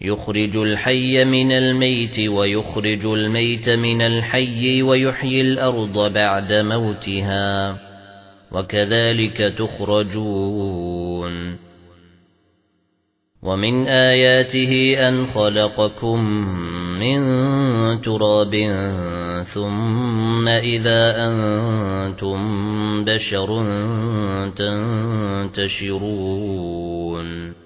يُخْرِجُ الْحَيَّ مِنَ الْمَيِّتِ وَيُخْرِجُ الْمَيِّتَ مِنَ الْحَيِّ وَيُحْيِي الْأَرْضَ بَعْدَ مَوْتِهَا وَكَذَلِكَ تُخْرَجُونَ. وَمِنْ آيَاتِهِ أَنْ خَلَقَكُم مِّن تُرَابٍ ثُمَّ إِذَا أَنتُم بَشَرٌ تَنتَشِرُونَ.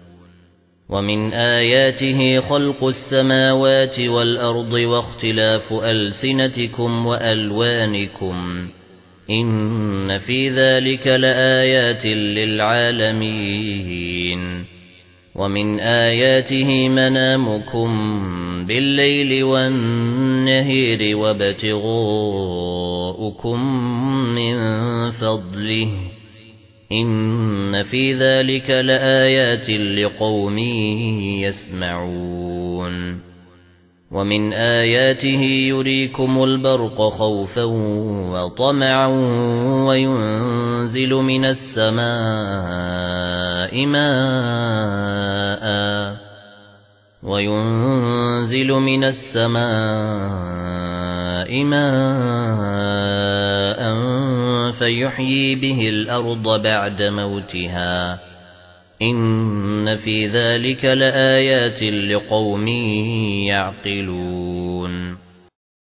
وَمِنْ آيَاتِهِ خَلْقُ السَّمَاوَاتِ وَالْأَرْضِ وَاخْتِلَافُ أَلْسِنَتِكُمْ وَأَلْوَانِكُمْ إِنَّ فِي ذَلِكَ لَآيَاتٍ لِلْعَالَمِينَ وَمِنْ آيَاتِهِ مَنَامُكُمْ بِاللَّيْلِ وَالنَّهَارِ وَابْتِغَاؤُكُمْ مِنْ فَضْلِهِ إِنَّ فِي ذَلِكَ لَآيَاتٍ لِقَوْمٍ يَسْمَعُونَ وَمِنْ آيَاتِهِ يُرِيكُمُ الْبَرْقَ خَوْفًا وَطَمَعًا وَيُنْزِلُ مِنَ السَّمَاءِ مَاءً وَيُنْزِلُ مِنَ السَّمَاءِ مَاءً فَيُحْيِي بِهِ الْأَرْضَ بَعْدَ مَوْتِهَا. إِنَّ فِي ذَلِكَ لَآيَاتٍ لِقَوْمٍ يَعْقِلُونَ.